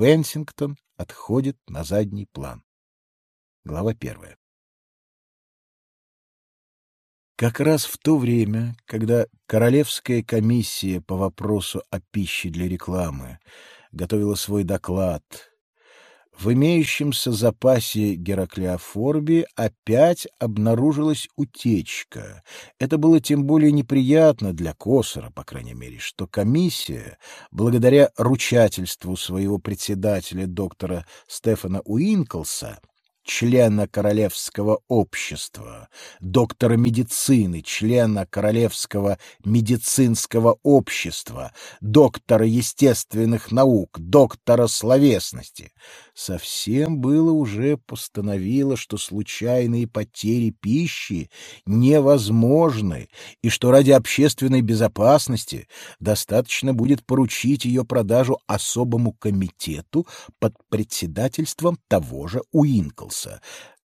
Бенсингтон отходит на задний план. Глава первая. Как раз в то время, когда Королевская комиссия по вопросу о пище для рекламы готовила свой доклад, в имеющемся запасе Гераклеофорби опять обнаружилась утечка. Это было тем более неприятно для Косора, по крайней мере, что комиссия, благодаря ручательству своего председателя доктора Стефана Уинклса, члена Королевского общества, доктора медицины, члена Королевского медицинского общества, доктора естественных наук, доктора словесности. Совсем было уже постановило, что случайные потери пищи невозможны, и что ради общественной безопасности достаточно будет поручить ее продажу особому комитету под председательством того же Уинклса добился.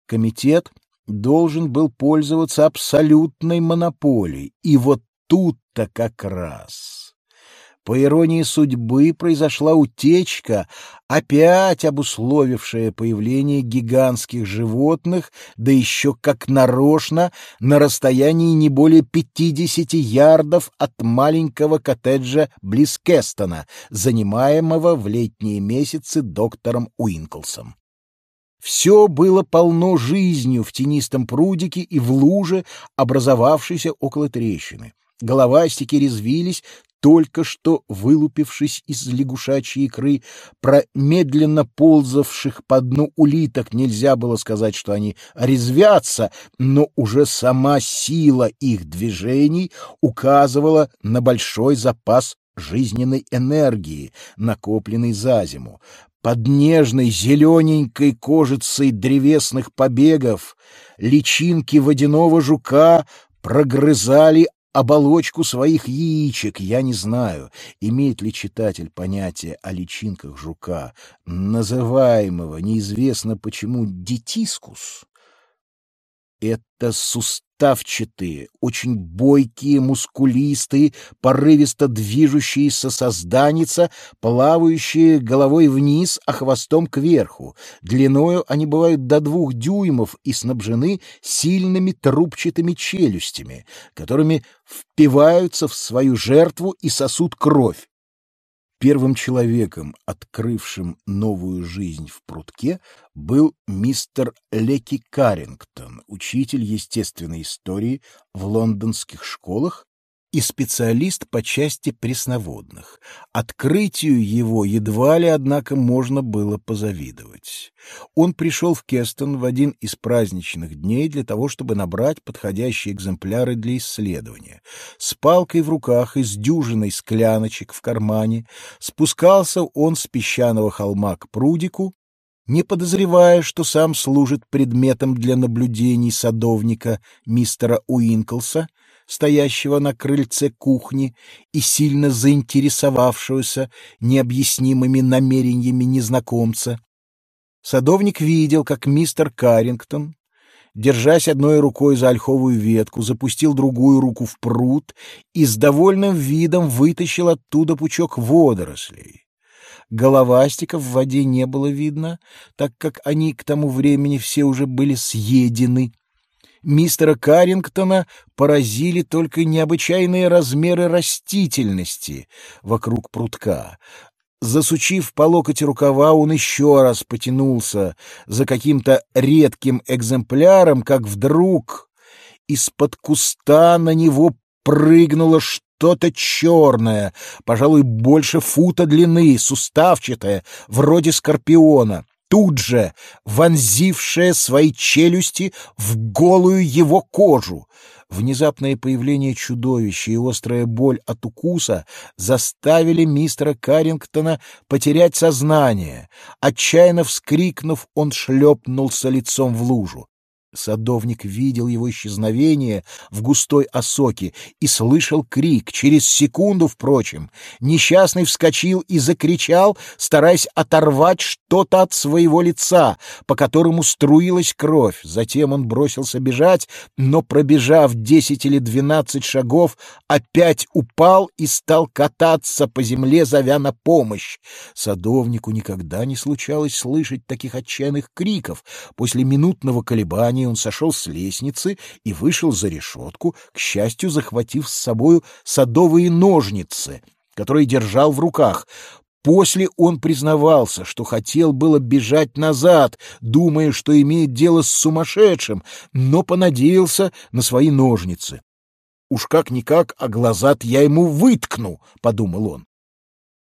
Комитет должен был пользоваться абсолютной монополией. И вот тут-то как раз... По иронии судьбы произошла утечка, опять обусловившая появление гигантских животных, да еще как нарочно, на расстоянии не более пятидесяти ярдов от маленького коттеджа близ Кестона, занимаемого в летние месяцы доктором Уинклсом. Все было полно жизнью в тенистом прудике и в луже, образовавшейся около трещины. Головастики резвились, только что вылупившись из лягушачьей икры, про медленно ползавших по дну улиток нельзя было сказать, что они резвятся, но уже сама сила их движений указывала на большой запас жизненной энергии, накопленной за зиму под нежной зелененькой кожицей древесных побегов личинки водяного жука прогрызали оболочку своих яичек. Я не знаю, имеет ли читатель понятие о личинках жука, называемого неизвестно почему детискус. Это суставчатые, очень бойкие, мускулистые, порывисто движущиеся созданица, плавающие головой вниз, а хвостом кверху. Длиною они бывают до двух дюймов и снабжены сильными трубчатыми челюстями, которыми впиваются в свою жертву и сосут кровь. Первым человеком, открывшим новую жизнь в прутке, был мистер Леки Каррингтон, учитель естественной истории в лондонских школах и специалист по части пресноводных. Открытию его едва ли, однако, можно было позавидовать. Он пришел в Кестон в один из праздничных дней для того, чтобы набрать подходящие экземпляры для исследования. С палкой в руках и с дюжиной скляночек в кармане спускался он с песчаного холма к прудику, не подозревая, что сам служит предметом для наблюдений садовника мистера Уинклса, стоящего на крыльце кухни и сильно заинтересовавшегося необъяснимыми намерениями незнакомца. Садовник видел, как мистер Каррингтон, держась одной рукой за ольховую ветку, запустил другую руку в пруд и с довольным видом вытащил оттуда пучок водорослей. Головастиков в воде не было видно, так как они к тому времени все уже были съедены мистера Каррингтона поразили только необычайные размеры растительности вокруг прутка. Засучив по локоть рукава, он еще раз потянулся за каким-то редким экземпляром, как вдруг из-под куста на него прыгнуло что-то черное, пожалуй, больше фута длины, суставчатое, вроде скорпиона тут же вонзившая свои челюсти в голую его кожу. Внезапное появление чудовища и острая боль от укуса заставили мистера Каррингтона потерять сознание. Отчаянно вскрикнув, он шлепнулся лицом в лужу. Садовник видел его исчезновение в густой осоке и слышал крик. Через секунду, впрочем, несчастный вскочил и закричал, стараясь оторвать что-то от своего лица, по которому струилась кровь. Затем он бросился бежать, но, пробежав десять или двенадцать шагов, опять упал и стал кататься по земле, зовя на помощь. Садовнику никогда не случалось слышать таких отчаянных криков. После минутного колебания мгновение он сошел с лестницы и вышел за решетку, к счастью, захватив с собою садовые ножницы, которые держал в руках. После он признавался, что хотел было бежать назад, думая, что имеет дело с сумасшедшим, но понадеялся на свои ножницы. «Уж как-никак, а глаза я ему выткну», — подумал он.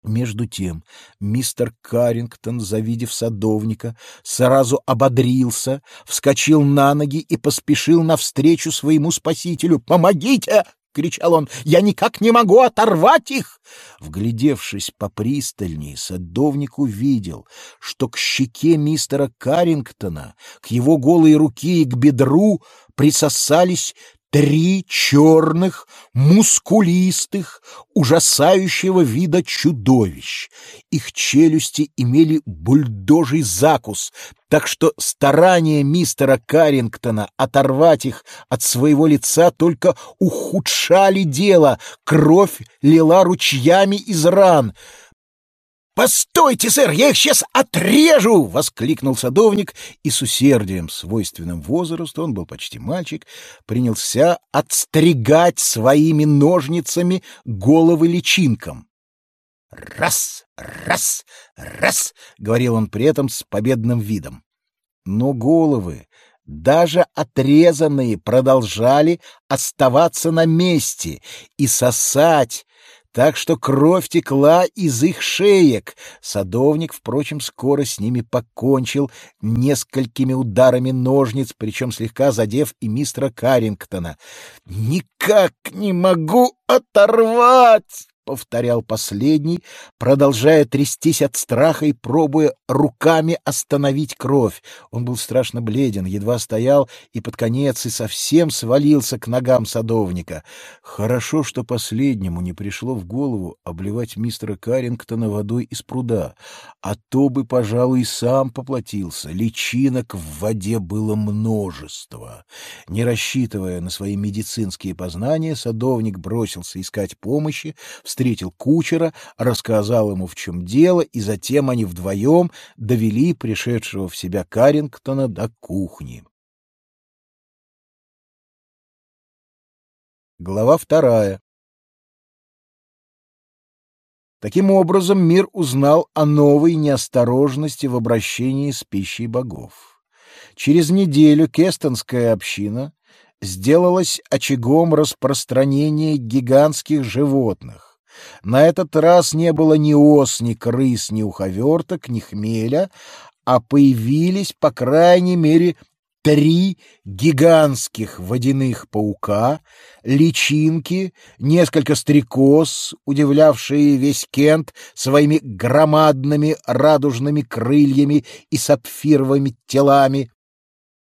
Между тем мистер Каррингтон, завидев садовника, сразу ободрился, вскочил на ноги и поспешил навстречу своему спасителю. «Помогите!» — кричал он. «Я никак не могу оторвать их!» Вглядевшись попристальнее, садовник увидел, что к щеке мистера Каррингтона, к его голой руке и к бедру присосались Три черных, мускулистых, ужасающего вида чудовищ. Их челюсти имели бульдожий закус, так что старания мистера Каррингтона оторвать их от своего лица только ухудшали дело. Кровь лила ручьями из ран — «Постойте, сэр, я их сейчас отрежу!» — воскликнул садовник, и с усердием, свойственным возрасту, он был почти мальчик, принялся отстригать своими ножницами головы личинкам. «Раз, раз, раз!» — говорил он при этом с победным видом. Но головы, даже отрезанные, продолжали оставаться на месте и сосать, так что кровь текла из их шеек. Садовник, впрочем, скоро с ними покончил несколькими ударами ножниц, причем слегка задев и мистера Каррингтона. «Никак не могу оторвать!» — повторял последний, продолжая трястись от страха и пробуя руками остановить кровь. Он был страшно бледен, едва стоял и под конец и совсем свалился к ногам садовника. Хорошо, что последнему не пришло в голову обливать мистера Каррингтона водой из пруда, а то бы, пожалуй, и сам поплатился. Личинок в воде было множество. Не рассчитывая на свои медицинские познания, садовник бросился искать помощи в встретил кучера, рассказал ему, в чем дело, и затем они вдвоем довели пришедшего в себя Карингтона до кухни. Глава вторая. Таким образом, мир узнал о новой неосторожности в обращении с пищей богов. Через неделю кестонская община сделалась очагом распространения гигантских животных. На этот раз не было ни ос, ни крыс, ни уховерток, ни хмеля, а появились, по крайней мере, три гигантских водяных паука, личинки, несколько стрекоз, удивлявшие весь Кент своими громадными радужными крыльями и сапфировыми телами,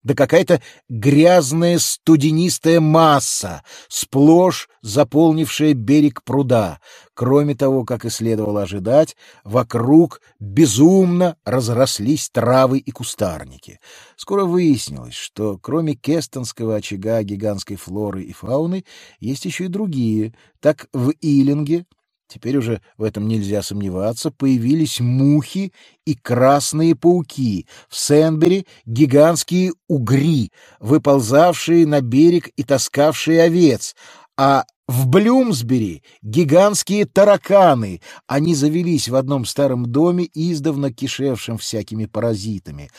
да какая-то грязная студенистая масса, сплошь заполнившая берег пруда. Кроме того, как и следовало ожидать, вокруг безумно разрослись травы и кустарники. Скоро выяснилось, что кроме кестонского очага гигантской флоры и фауны есть еще и другие. Так в Илинге теперь уже в этом нельзя сомневаться, появились мухи и красные пауки, в Сенбери гигантские угри, выползавшие на берег и таскавшие овец, а в Блюмсбери гигантские тараканы. Они завелись в одном старом доме, издавна кишевшем всякими паразитами.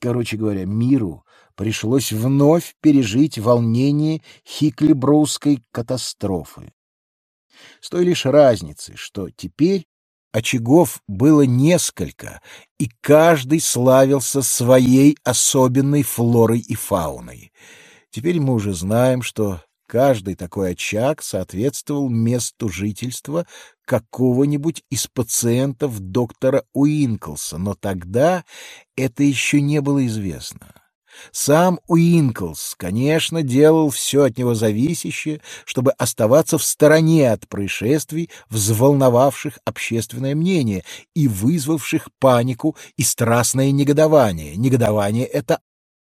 Короче говоря, миру пришлось вновь пережить волнение Хиклиброуской катастрофы с той лишь разницей, что теперь очагов было несколько, и каждый славился своей особенной флорой и фауной. Теперь мы уже знаем, что каждый такой очаг соответствовал месту жительства какого-нибудь из пациентов доктора Уинклса, но тогда это еще не было известно. Сам Уинклс, конечно, делал все от него зависящее, чтобы оставаться в стороне от происшествий, взволновавших общественное мнение и вызвавших панику и страстное негодование. Негодование это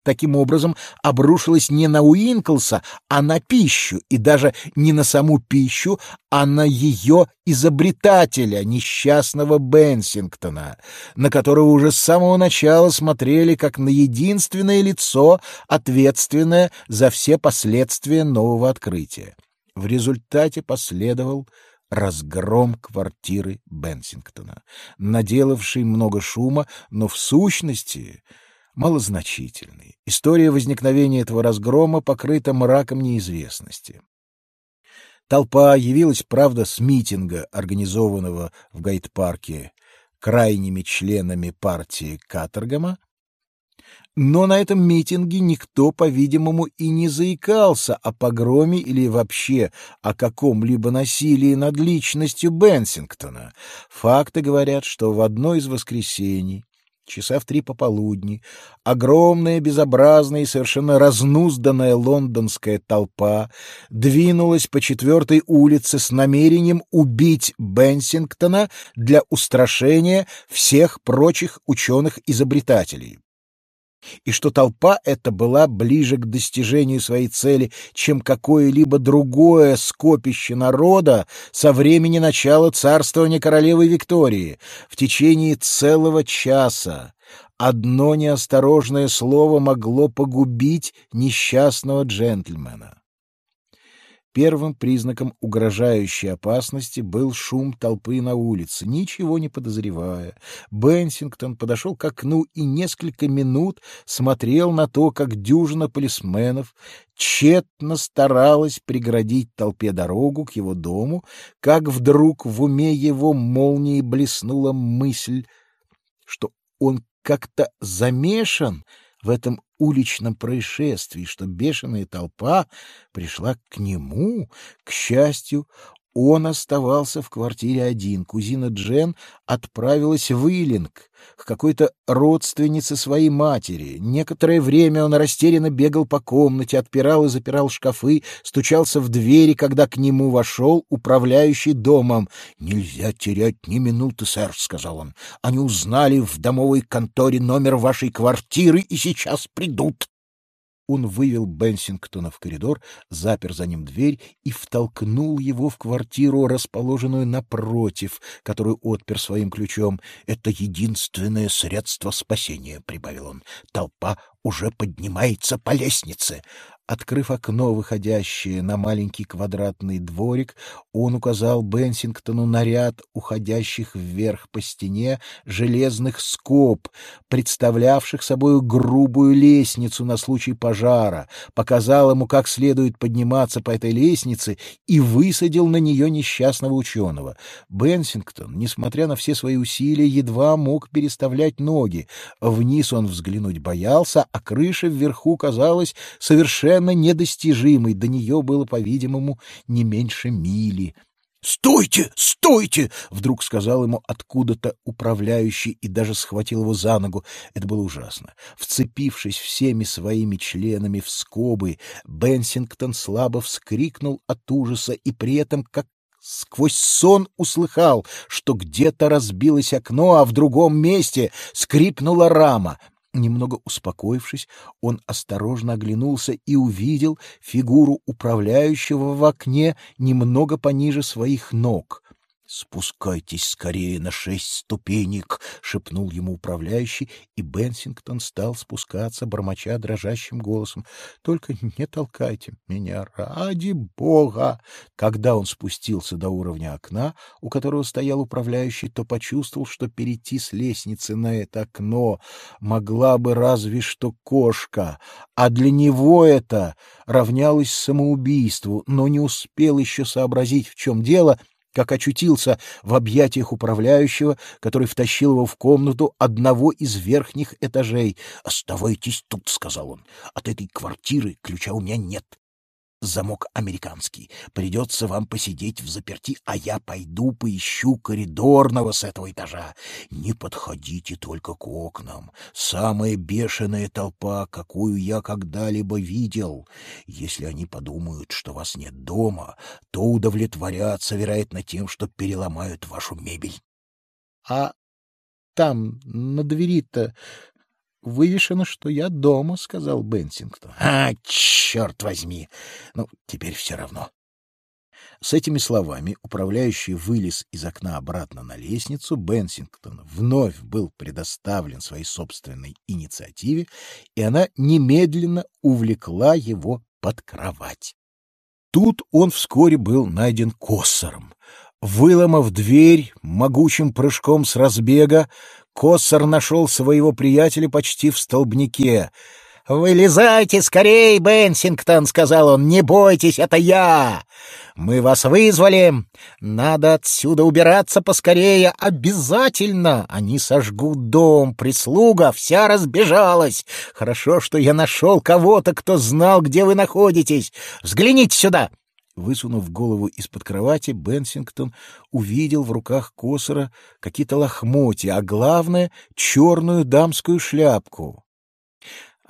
таким образом обрушилась не на Уинклса, а на пищу, и даже не на саму пищу, а на ее изобретателя, несчастного Бенсингтона, на которого уже с самого начала смотрели как на единственное лицо, ответственное за все последствия нового открытия. В результате последовал разгром квартиры Бенсингтона, наделавший много шума, но в сущности малозначительный. История возникновения этого разгрома покрыта мраком неизвестности. Толпа явилась, правда, с митинга, организованного в Гайд-парке крайними членами партии Каторгама, но на этом митинге никто, по-видимому, и не заикался о погроме или вообще о каком-либо насилии над личностью Бенсингтона. Факты говорят, что в одно из воскресений часа в три пополудни, огромная, безобразная и совершенно разнузданная лондонская толпа двинулась по четвертой улице с намерением убить Бенсингтона для устрашения всех прочих ученых-изобретателей и что толпа эта была ближе к достижению своей цели, чем какое-либо другое скопище народа со времени начала царствования королевы Виктории. В течение целого часа одно неосторожное слово могло погубить несчастного джентльмена. Первым признаком угрожающей опасности был шум толпы на улице. Ничего не подозревая, Бенсингтон подошел к окну и несколько минут смотрел на то, как дюжина полисменов тщетно старалась преградить толпе дорогу к его дому, как вдруг в уме его молнией блеснула мысль, что он как-то замешан в этом уличном происшествии, что бешеная толпа пришла к нему. К счастью, он оставался в квартире один. Кузина Джен отправилась в Иллинг к какой-то родственнице своей матери. Некоторое время он растерянно бегал по комнате, отпирал и запирал шкафы, стучался в двери, когда к нему вошел управляющий домом. «Нельзя терять ни минуты, сэр», — сказал он. «Они узнали в домовой конторе номер вашей квартиры и сейчас придут». Он вывел Бенсингтона в коридор, запер за ним дверь и втолкнул его в квартиру, расположенную напротив, которую отпер своим ключом. «Это единственное средство спасения», — прибавил он. «Толпа уже поднимается по лестнице. Открыв окно, выходящее на маленький квадратный дворик, он указал Бенсингтону на ряд уходящих вверх по стене железных скоб, представлявших собой грубую лестницу на случай пожара, показал ему, как следует подниматься по этой лестнице и высадил на нее несчастного ученого. Бенсингтон, несмотря на все свои усилия, едва мог переставлять ноги. Вниз он взглянуть боялся, а крыша вверху казалась совершенно недостижимой, до нее было, по-видимому, не меньше мили. «Стойте! Стойте!» — вдруг сказал ему откуда-то управляющий и даже схватил его за ногу. Это было ужасно. Вцепившись всеми своими членами в скобы, Бенсингтон слабо вскрикнул от ужаса и при этом, как сквозь сон услыхал, что где-то разбилось окно, а в другом месте скрипнула рама. Немного успокоившись, он осторожно оглянулся и увидел фигуру управляющего в окне немного пониже своих ног. «Спускайтесь скорее на шесть ступенек!» — шепнул ему управляющий, и Бенсингтон стал спускаться, бормоча дрожащим голосом. «Только не толкайте меня, ради бога!» Когда он спустился до уровня окна, у которого стоял управляющий, то почувствовал, что перейти с лестницы на это окно могла бы разве что кошка, а для него это равнялось самоубийству, но не успел еще сообразить, в чем дело — как очутился в объятиях управляющего, который втащил его в комнату одного из верхних этажей. «Оставайтесь тут», — сказал он. «От этой квартиры ключа у меня нет. Замок американский. Придется вам посидеть в заперти, а я пойду поищу коридорного с этого этажа. Не подходите только к окнам. Самая бешеная толпа, какую я когда-либо видел. Если они подумают, что вас нет дома, то удовлетворятся, вероятно, тем, что переломают вашу мебель. — А там, на двери-то, вывешено, что я дома, — сказал Бенсингтон. — А, черт возьми! Ну, теперь все равно. С этими словами управляющий вылез из окна обратно на лестницу. Бенсингтон вновь был предоставлен своей собственной инициативе, и она немедленно увлекла его под кровать. Тут он вскоре был найден Коссором. Выломав дверь могучим прыжком с разбега, Коссор нашел своего приятеля почти в столбнике. «Вылезайте скорей, Бенсингтон!» — сказал он. «Не бойтесь, это я! Мы вас вызвали! Надо отсюда убираться поскорее! Обязательно! Они сожгут дом, прислуга вся разбежалась! Хорошо, что я нашел кого-то, кто знал, где вы находитесь! Взгляните сюда!» Высунув голову из-под кровати, Бенсингтон увидел в руках Косора какие-то лохмотья, а главное — черную дамскую шляпку.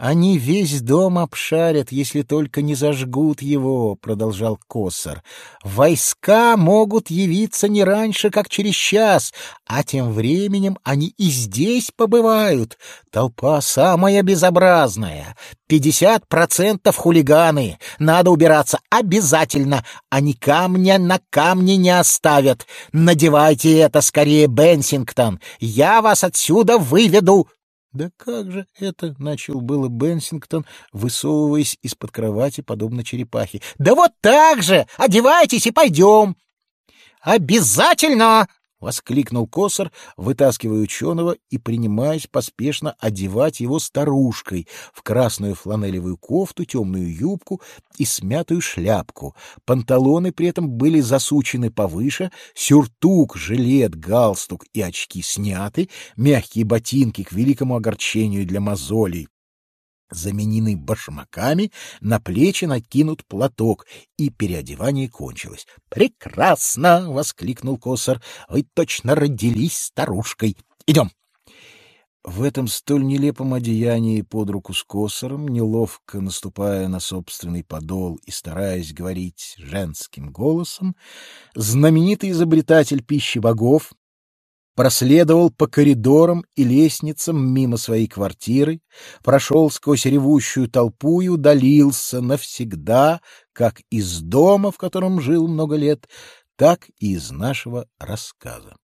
«Они весь дом обшарят, если только не зажгут его», — продолжал Коссор. «Войска могут явиться не раньше, как через час, а тем временем они и здесь побывают. Толпа самая безобразная. Пятьдесят процентов хулиганы. Надо убираться обязательно. Они камня на камне не оставят. Надевайте это скорее, Бенсингтон. Я вас отсюда выведу». «Да как же это?» — начал было Бенсингтон, высовываясь из-под кровати, подобно черепахе. «Да вот так же! Одевайтесь и пойдем!» «Обязательно!» — воскликнул Косар, вытаскивая ученого и принимаясь поспешно одевать его старушкой в красную фланелевую кофту, темную юбку и смятую шляпку. Панталоны при этом были засучены повыше, сюртук, жилет, галстук и очки сняты, мягкие ботинки к великому огорчению для мозолей заменены башмаками, на плечи накинут платок, и переодевание кончилось. «Прекрасно!» — воскликнул Косар. «Вы точно родились старушкой. Идем!» В этом столь нелепом одеянии под руку с Косаром, неловко наступая на собственный подол и стараясь говорить женским голосом, знаменитый изобретатель пищи богов, проследовал по коридорам и лестницам мимо своей квартиры, прошел сквозь ревущую толпу и удалился навсегда, как из дома, в котором жил много лет, так и из нашего рассказа.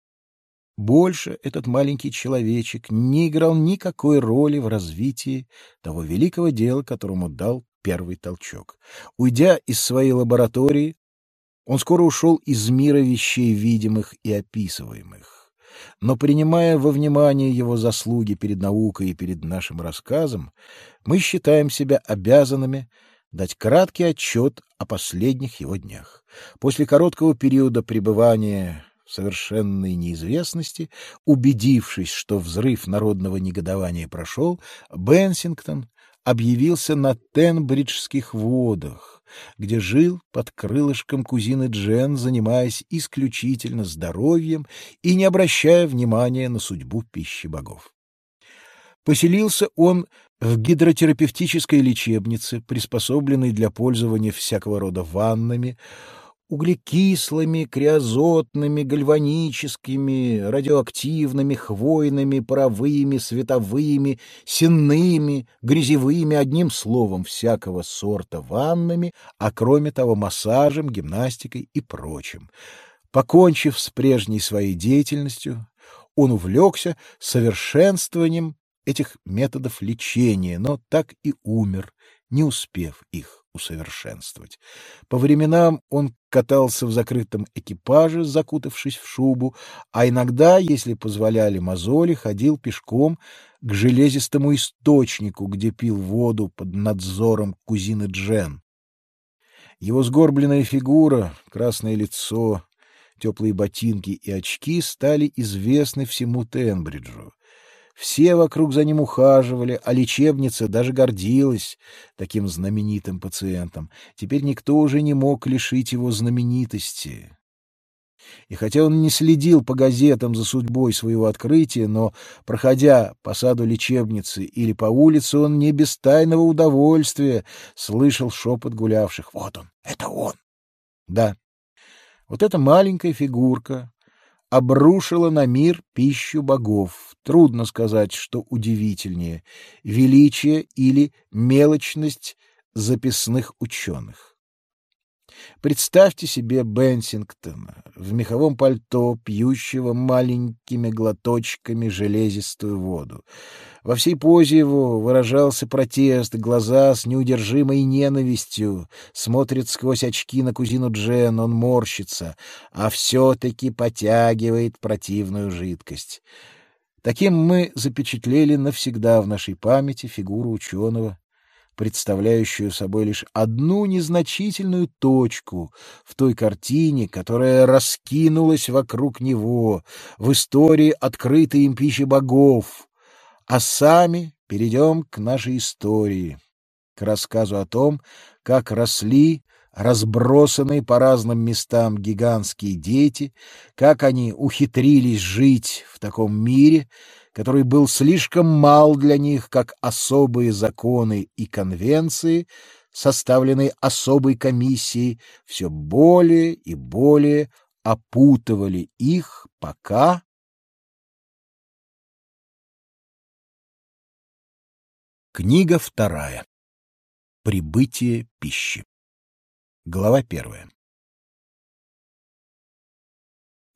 Больше этот маленький человечек не играл никакой роли в развитии того великого дела, которому дал первый толчок. Уйдя из своей лаборатории, он скоро ушел из мира вещей видимых и описываемых но принимая во внимание его заслуги перед наукой и перед нашим рассказом, мы считаем себя обязанными дать краткий отчет о последних его днях. После короткого периода пребывания в совершенной неизвестности, убедившись, что взрыв народного негодования прошел, Бенсингтон объявился на Тенбриджских водах, где жил под крылышком кузины Джен, занимаясь исключительно здоровьем и не обращая внимания на судьбу пищи богов. Поселился он в гидротерапевтической лечебнице, приспособленной для пользования всякого рода ваннами, углекислыми, криозотными, гальваническими, радиоактивными, хвойными, паровыми, световыми, сенными, грязевыми, одним словом, всякого сорта ваннами, а кроме того массажем, гимнастикой и прочим. Покончив с прежней своей деятельностью, он увлекся совершенствованием этих методов лечения, но так и умер, не успев их усовершенствовать. По временам он катался в закрытом экипаже, закутавшись в шубу, а иногда, если позволяли мозоли, ходил пешком к железистому источнику, где пил воду под надзором кузины Джен. Его сгорбленная фигура, красное лицо, теплые ботинки и очки стали известны всему Тенбриджу. Все вокруг за ним ухаживали, а лечебница даже гордилась таким знаменитым пациентом. Теперь никто уже не мог лишить его знаменитости. И хотя он не следил по газетам за судьбой своего открытия, но, проходя по саду лечебницы или по улице, он не без тайного удовольствия слышал шепот гулявших. «Вот он! Это он!» Да, вот эта маленькая фигурка обрушила на мир пищу богов. Трудно сказать, что удивительнее — величие или мелочность записных ученых. Представьте себе Бенсингтона в меховом пальто, пьющего маленькими глоточками железистую воду. Во всей позе его выражался протест, глаза с неудержимой ненавистью смотрят сквозь очки на кузину Джен, он морщится, а все-таки потягивает противную жидкость. Таким мы запечатлели навсегда в нашей памяти фигуру ученого, представляющую собой лишь одну незначительную точку в той картине, которая раскинулась вокруг него в истории открытой им пищи богов. А сами перейдем к нашей истории, к рассказу о том, как росли разбросанные по разным местам гигантские дети, как они ухитрились жить в таком мире, который был слишком мал для них, как особые законы и конвенции, составленные особой комиссией, все более и более опутывали их, пока... Книга вторая. Прибытие пищи. Глава первая.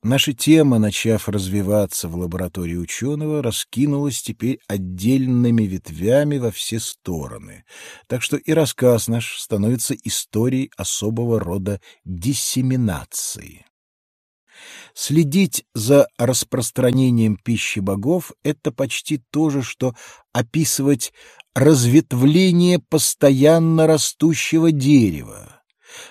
Наша тема, начав развиваться в лаборатории ученого, раскинулась теперь отдельными ветвями во все стороны, так что и рассказ наш становится историей особого рода диссеминации. Следить за распространением пищи богов — это почти то же, что описывать разветвление постоянно растущего дерева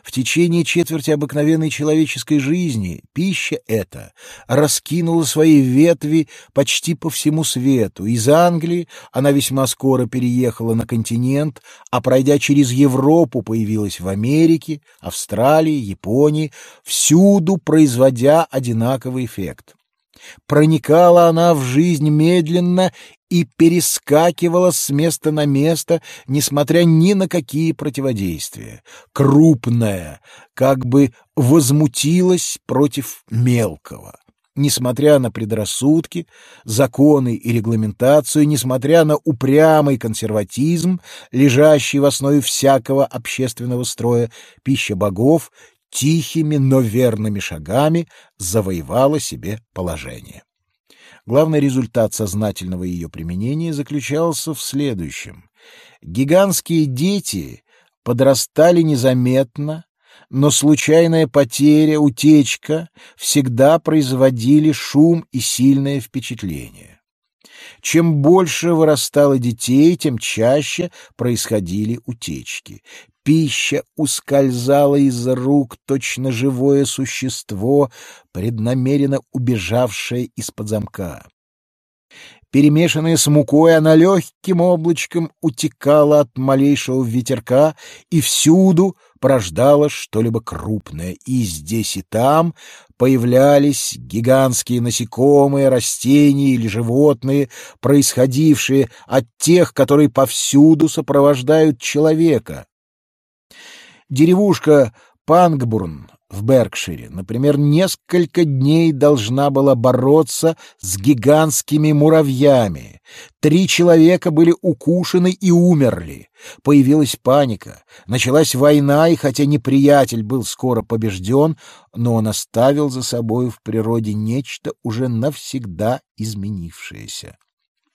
в течение четверти обыкновенной человеческой жизни пища эта раскинула свои ветви почти по всему свету. Из Англии она весьма скоро переехала на континент, а пройдя через Европу, появилась в Америке, Австралии, Японии, всюду производя одинаковый эффект. Проникала она в жизнь медленно и перескакивала с места на место, несмотря ни на какие противодействия. Крупная как бы возмутилась против мелкого. Несмотря на предрассудки, законы и регламентацию, несмотря на упрямый консерватизм, лежащий в основе всякого общественного строя, пища богов тихими, но верными шагами завоевала себе положение. Главный результат сознательного ее применения заключался в следующем. Гигантские дети подрастали незаметно, но случайная потеря, утечка всегда производили шум и сильное впечатление. Чем больше вырастало детей, тем чаще происходили утечки. Пища ускользала из рук, точно живое существо, преднамеренно убежавшее из-под замка. Перемешанная с мукой, она легким облачком утекала от малейшего ветерка и всюду порождала что-либо крупное. И здесь, и там появлялись гигантские насекомые, растения или животные, происходившие от тех, которые повсюду сопровождают человека. Деревушка Пангбурн в Беркшире, например, несколько дней должна была бороться с гигантскими муравьями. Три человека были укушены и умерли. Появилась паника. Началась война, и хотя неприятель был скоро побежден, но он оставил за собой в природе нечто уже навсегда изменившееся.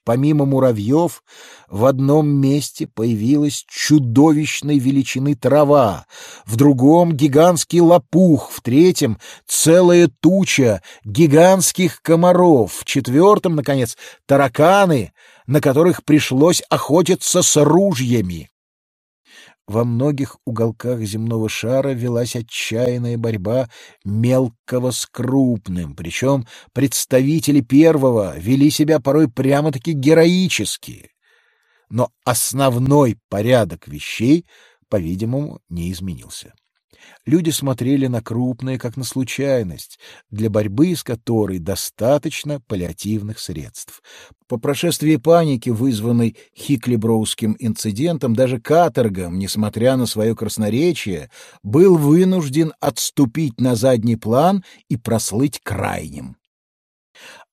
Помимо муравьев, в одном месте появилась чудовищной величины трава, в другом — гигантский лопух, в третьем — целая туча гигантских комаров, в четвертом, наконец, — тараканы, на которых пришлось охотиться с ружьями. Во многих уголках земного шара велась отчаянная борьба мелкого с крупным, причем представители первого вели себя порой прямо-таки героически. Но основной порядок вещей, по-видимому, не изменился. Люди смотрели на крупное, как на случайность, для борьбы с которой достаточно паллиативных средств. По прошествии паники, вызванной Хиклиброуским инцидентом, даже каторгом, несмотря на свое красноречие, был вынужден отступить на задний план и прослыть крайним.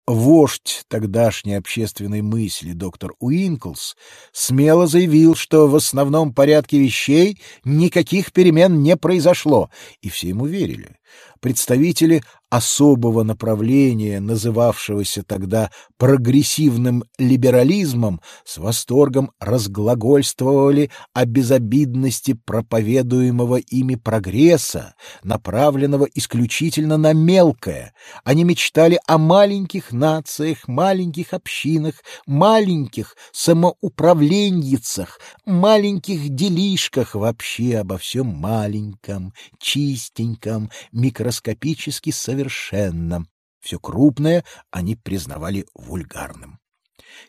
Вождь тогдашней общественной мысли доктор Уинклс смело заявил, что в основном порядке вещей никаких перемен не произошло, и все ему верили. Представители особого направления, называвшегося тогда прогрессивным либерализмом, с восторгом разглагольствовали о безобидности проповедуемого ими прогресса, направленного исключительно на мелкое. Они мечтали о маленьких нациях, маленьких общинах, маленьких самоуправленницах, маленьких делишках, вообще обо всем маленьком, чистеньком, микроскопически совершенном. Все крупное они признавали вульгарным.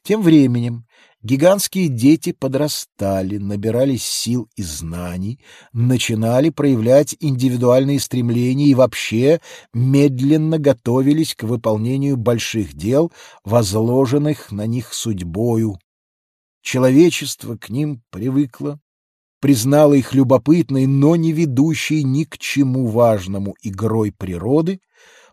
Тем временем гигантские дети подрастали, набирались сил и знаний, начинали проявлять индивидуальные стремления и вообще медленно готовились к выполнению больших дел, возложенных на них судьбою. Человечество к ним привыкло, признала их любопытной, но не ведущей ни к чему важному игрой природы,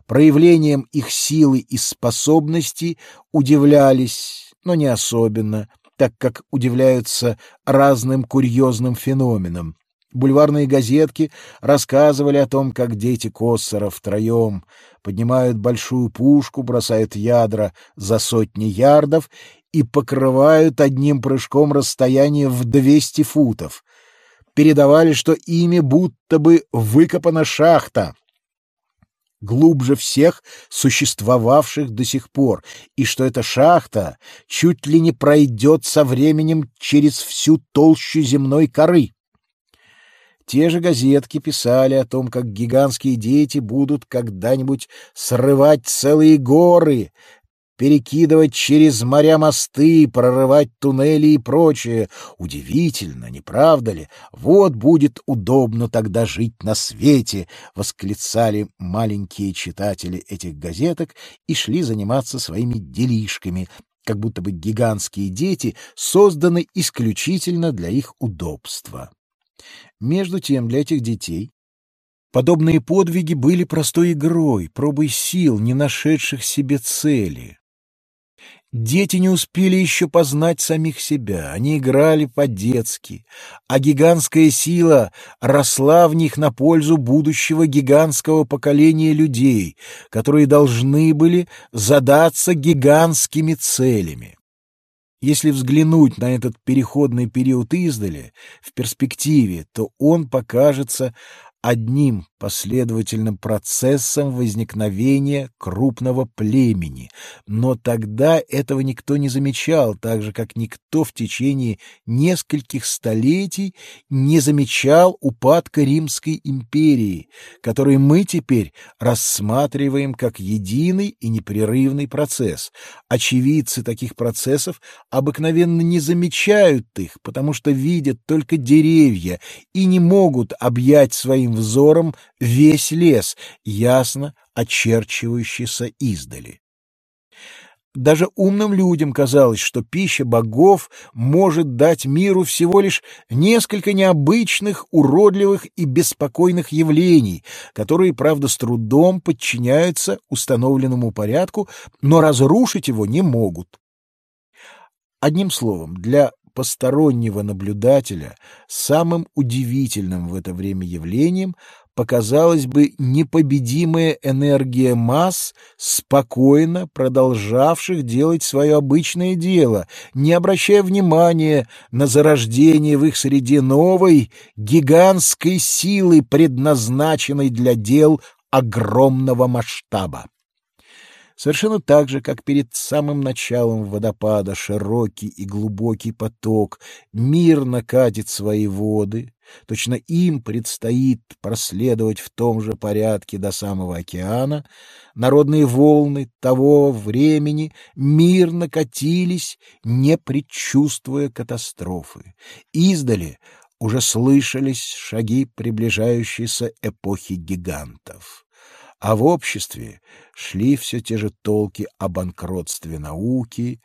проявлением их силы и способностей удивлялись, но не особенно, так как удивляются разным курьезным феноменам. Бульварные газетки рассказывали о том, как дети Коссора втроем поднимают большую пушку, бросают ядра за сотни ярдов и покрывают одним прыжком расстояние в двести футов передавали, что ими будто бы выкопана шахта, глубже всех существовавших до сих пор, и что эта шахта чуть ли не пройдет со временем через всю толщу земной коры. Те же газетки писали о том, как гигантские дети будут когда-нибудь срывать целые горы, перекидывать через моря мосты, прорывать туннели и прочее. Удивительно, не правда ли? Вот будет удобно тогда жить на свете, восклицали маленькие читатели этих газеток и шли заниматься своими делишками, как будто бы гигантские дети созданы исключительно для их удобства. Между тем, для этих детей Подобные подвиги были простой игрой, пробой сил, не нашедших себе цели. Дети не успели еще познать самих себя, они играли по-детски, а гигантская сила росла в них на пользу будущего гигантского поколения людей, которые должны были задаться гигантскими целями. Если взглянуть на этот переходный период издали, в перспективе, то он покажется одним последовательным процессом возникновения крупного племени, но тогда этого никто не замечал, так же как никто в течение нескольких столетий не замечал упадка Римской империи, который мы теперь рассматриваем как единый и непрерывный процесс. Очевидцы таких процессов обыкновенно не замечают их, потому что видят только деревья и не могут объять своим взором весь лес, ясно очерчивающийся издали. Даже умным людям казалось, что пища богов может дать миру всего лишь несколько необычных, уродливых и беспокойных явлений, которые, правда, с трудом подчиняются установленному порядку, но разрушить его не могут. Одним словом, для постороннего наблюдателя самым удивительным в это время явлением показалась бы непобедимая энергия масс, спокойно продолжавших делать свое обычное дело, не обращая внимания на зарождение в их среде новой, гигантской силы, предназначенной для дел огромного масштаба. Совершенно так же, как перед самым началом водопада широкий и глубокий поток мирно катит свои воды, точно им предстоит проследовать в том же порядке до самого океана, народные волны того времени мирно катились, не предчувствуя катастрофы. Издали уже слышались шаги приближающейся эпохи гигантов а в обществе шли все те же толки о банкротстве науки,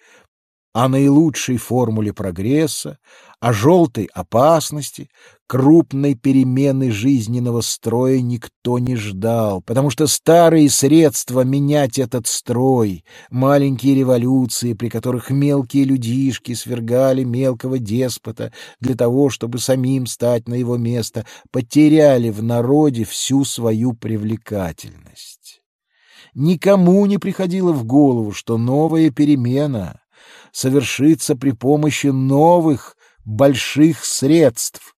о наилучшей формуле прогресса, о желтой опасности, крупной перемены жизненного строя никто не ждал, потому что старые средства менять этот строй, маленькие революции, при которых мелкие людишки свергали мелкого деспота для того, чтобы самим стать на его место, потеряли в народе всю свою привлекательность. Никому не приходило в голову, что новая перемена совершится при помощи новых больших средств,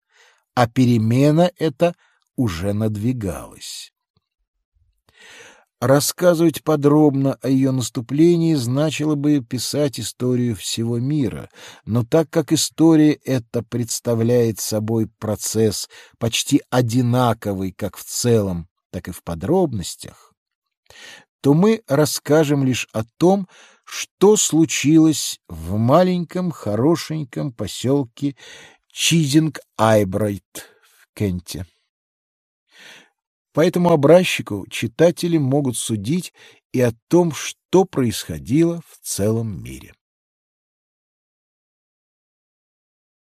а перемена эта уже надвигалась. Рассказывать подробно о ее наступлении значило бы писать историю всего мира, но так как история эта представляет собой процесс почти одинаковый как в целом, так и в подробностях, то мы расскажем лишь о том, что случилось в маленьком хорошеньком поселке Чизинг-Айбрайт в Кенте. По этому образчику читатели могут судить и о том, что происходило в целом мире.